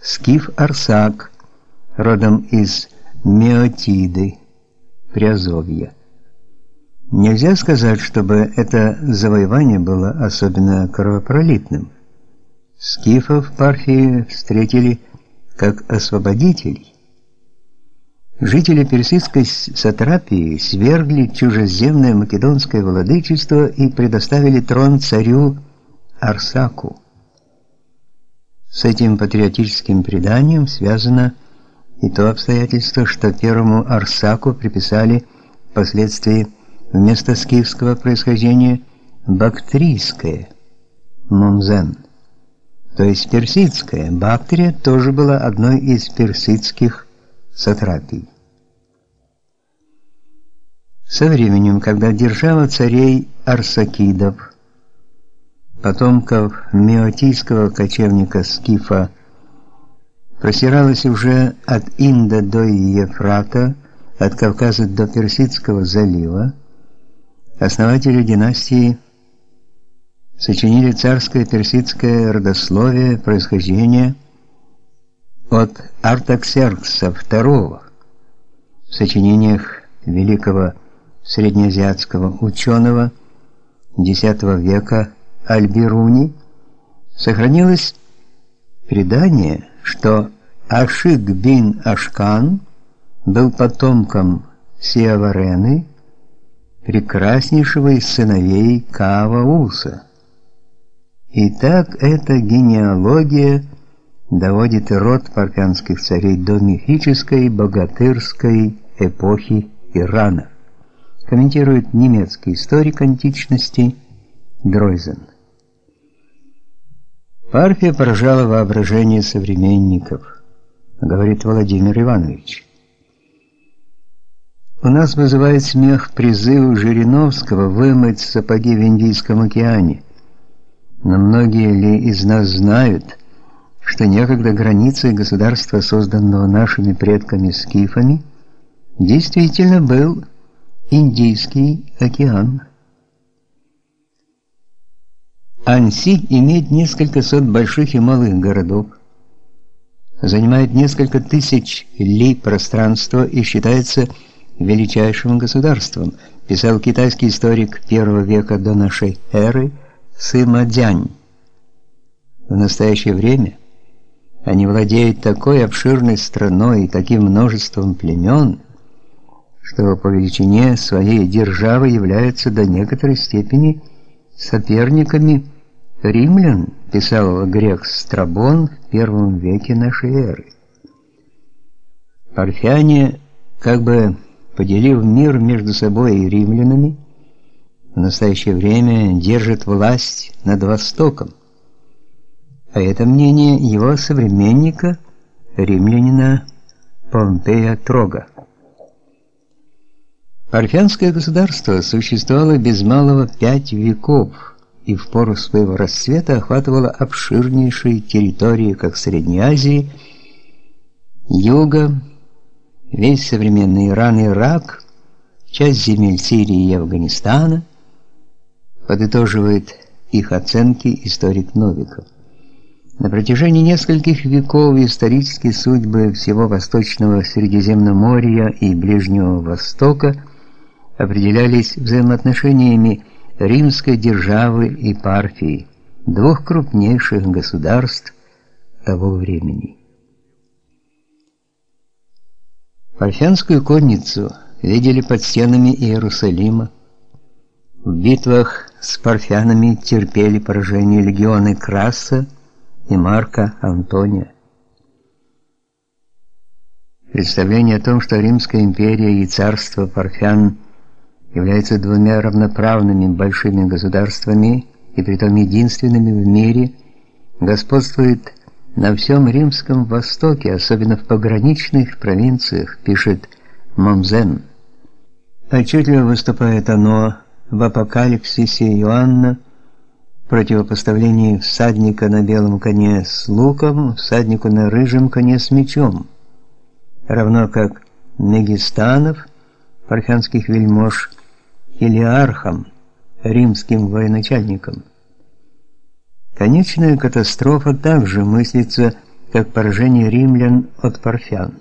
скиф Арсак, родом из Меотиды, Приазовья. Нельзя сказать, чтобы это завоевание было особенно кровопролитным. Скифов Парфии встретили как освободителей. Жители персидской сатрапии свергли чужеземное македонское владычество и предоставили трон царю Арсаку. С этим патриотическим преданием связано и то обстоятельство, что первому Арсаку приписали впоследствии вместо скифского происхождения бактрийское Мумзен, то есть персидское. Бактрия тоже была одной из персидских сатрапий. Со временем, когда держава царей Арсакидов, потомков меотийского кочевника Скифа, простиралась уже от Инда до Ефрата, от Кавказа до Персидского залива, основатели династии сочинили царское персидское родословие происхождения от Артаксеркса II в сочинениях великого среднеазиатского ученого X века Аль-Бируни сохранилось предание, что Ашик бин Ашкан был потомком Сиаварены, прекраснейшего из сыновей Каавауса. И так эта генеалогия доводит род парфянских царей до мифической богатырской эпохи Ирана. Комментирует немецкий историк античности Дройзен. Парфия поражала воображение современников, говорит Владимир Иванович. У нас вызывает смех призыв Жириновского вымыть сапоги в Индийском океане. Но многие ли из нас знают, что некогда границей государства, созданного нашими предками скифами, действительно был Индийский океан. Анси имеет несколько сот больших и малых городов, занимает несколько тысяч ли пространства и считается величайшим государством, писал китайский историк первого века до нашей эры Сыма Дзянь. В настоящее время они владеют такой обширной страной и таким множеством племен, что по величине своей державы являются до некоторой степени соперниками римлян, писал грек Страбон в первом веке нашей эры. Парфяне, как бы поделив мир между собой и римлянами, в настоящее время держат власть над Востоком а это мнение его современника, римлянина Помпея Трога. Парфянское государство существовало без малого пять веков и в пору своего расцвета охватывало обширнейшие территории как Средней Азии, Юга, весь современный Иран и Ирак, часть земель Сирии и Афганистана, подытоживает их оценки историк Новиков. На протяжении нескольких веков исторические судьбы всего Восточного Средиземноморья и Ближнего Востока определялись взаимоотношениями римской державы и Парфии, двух крупнейших государств того времени. Парфянскую конницу видели под стенами Иерусалима. В битвах с парфянами терпели поражение легионы Краса и Марка Антония. Представление о том, что Римская империя и царство Парфян являются двумя равноправными большими государствами и притом единственными в мире, господствует на всем римском востоке, особенно в пограничных провинциях, пишет Момзен. Отчетливо выступает оно в Апокалипсисе Иоанна противопоставлении всадника на белом коне с луком всаднику на рыжем коне с мечом, равно как Мегистанов, парфянских вельмож, Хелиархам, римским военачальникам. Конечная катастрофа также мыслится как поражение римлян от парфян.